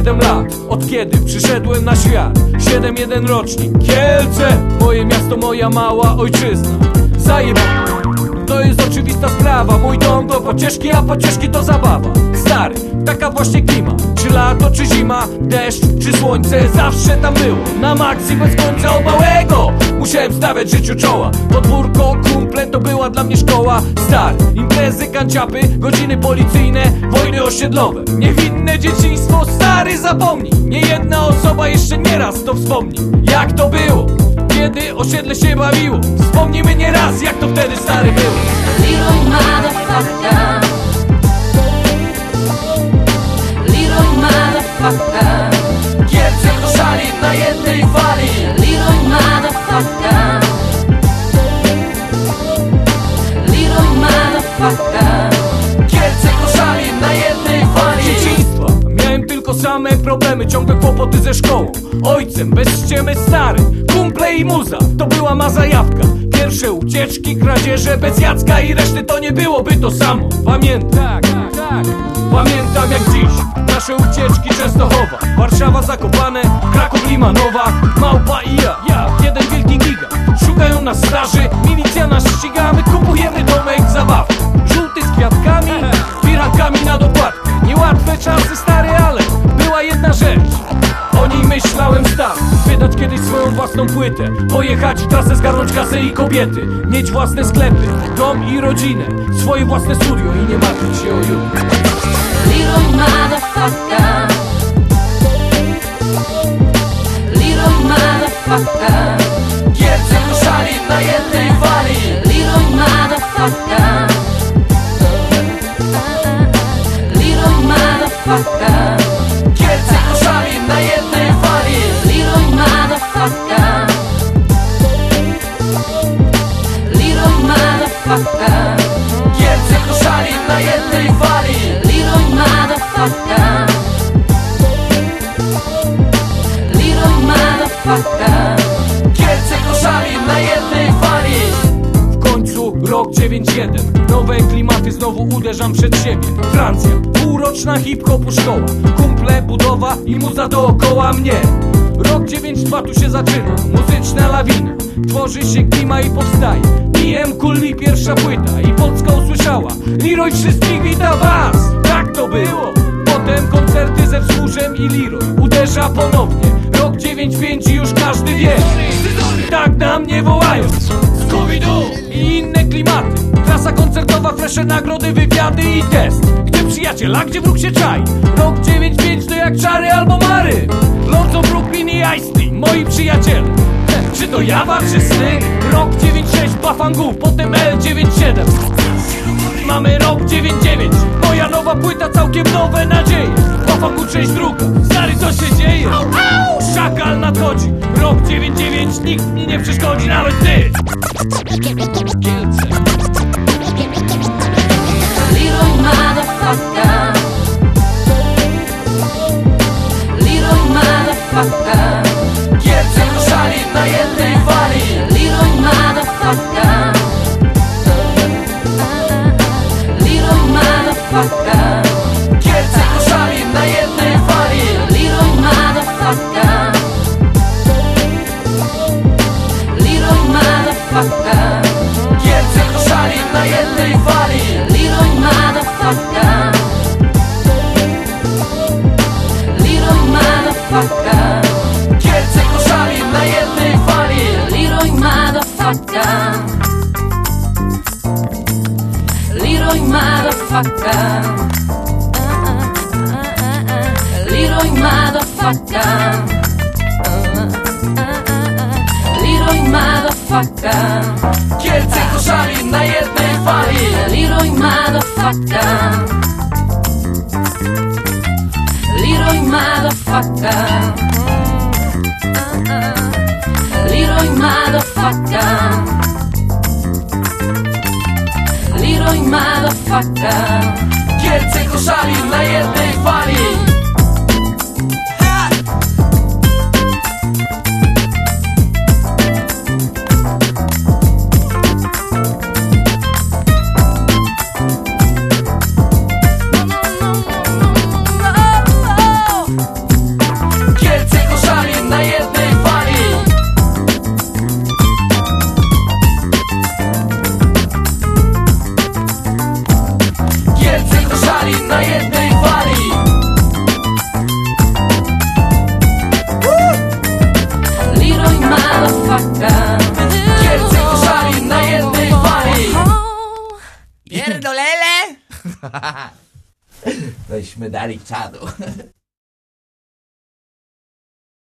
7 lat. Od kiedy przyszedłem na świat? 7-1 rocznik. Kielce Moje miasto, moja mała ojczyzna. Zajebane to jest oczywista sprawa. Mój dom to pocieszki, a pocieszki to zabawa. Stary, taka właśnie klima. Czy lato, czy zima, deszcz, czy słońce Zawsze tam było, na maksie bez końca o małego Musiałem stawiać życiu czoła. Podwórko, kumple to była dla mnie szkoła. Stary, imprezy, kanciapy, godziny policyjne Wojny osiedlowe, niewinne dzieciństwo Stary, zapomnij, nie jedna osoba jeszcze nieraz to wspomni. Jak to było? Kiedy osiedle się bawiło. Wspomnijmy nie raz, jak to wtedy stary było. Leroy motherfucker. Leroy motherfucker. Kielce koszali na jednej fali. Leroy motherfucker. Leroy motherfucker. Kielce koszali na jednej fali. Dzieciństwa Miałem tylko same problemy, ciągle kłopoty ze szkołą Ojcem, bez ściemy stary Kumple i muza, to była ma zajawka. Pierwsze ucieczki, kradzieże bez Jacka i reszty to nie byłoby to samo. Pamiętam, tak, tak Pamiętam jak dziś Nasze ucieczki Częstochowa Warszawa Zakopane, Kraków Limanowa Małpa i ja, ja, jeden wielki giga. Szukają nas straży, milicja nas ściga. My kupujemy domek zabawki Żółty z kwiatkami, pirankami na dokładkę. Niełatwe czasy stare, ale była jedna rzecz o niej myślałem stał Wydać kiedyś swoją własną płytę Pojechać w trasę, zgarnąć kasę i kobiety Mieć własne sklepy, dom i rodzinę Swoje własne studio i nie martwić się o jutro. Leroy motherfucker. Leroy motherfucker. Kielce koszali na jednej fali. Leroy motherfucker. Leroy motherfucker Kielce koszali na jednej fali? Leroy motherfucker. Leroy motherfucker. Kielce koszali na jednej fali? W końcu rok 9-1 Nowe klimaty znowu uderzam przed siebie. Francja, półroczna hip-hopu szkoła. Kumple, budowa i muza dookoła mnie Rok 9-2 tu się zaczyna. Muzyczna lawina Tworzy się klima i powstaje. PM Kulli pierwsza płyta I Polska usłyszała. Leroy wszystkich wita was. Tak to było. Potem koncerty ze wzgórzem i Leroy. Uderza ponownie. Rok 9-5 i już każdy wie. Tak na mnie wołają. Scooby-Doo i inne klimaty. Trasa koncertowa, fresze nagrody, wywiady i test przyjaciel, a gdzie wróg się czai. Rok 9-5 to jak czary albo mary. Lonzo, Brooklyn i Ice moi przyjaciele. Czy to jawa, czy sny? Rok 9-6 Bafangu, potem L9-7 Mamy rok 9-9 Moja nowa płyta, całkiem nowe nadzieje. Bafangu część druga Stary, co się dzieje? Szakal nadchodzi Rok 9-9 Nikt mi nie przeszkodzi, nawet ty jednej fali Leroy motherfucker. Leroy motherfucker Leroy motherfucker. Leroy motherfucker. Leroy motherfucker Kielce koszali na jednej fali Leroy motherfucker. Leroy motherfucker. Leroy motherfucker Leroy motherfucker Kielce koszali na jednej fali na jednej fali Leroy motherfucker. Kielce koszali na jednej fali Pierdolele! Tośmy dali czadu.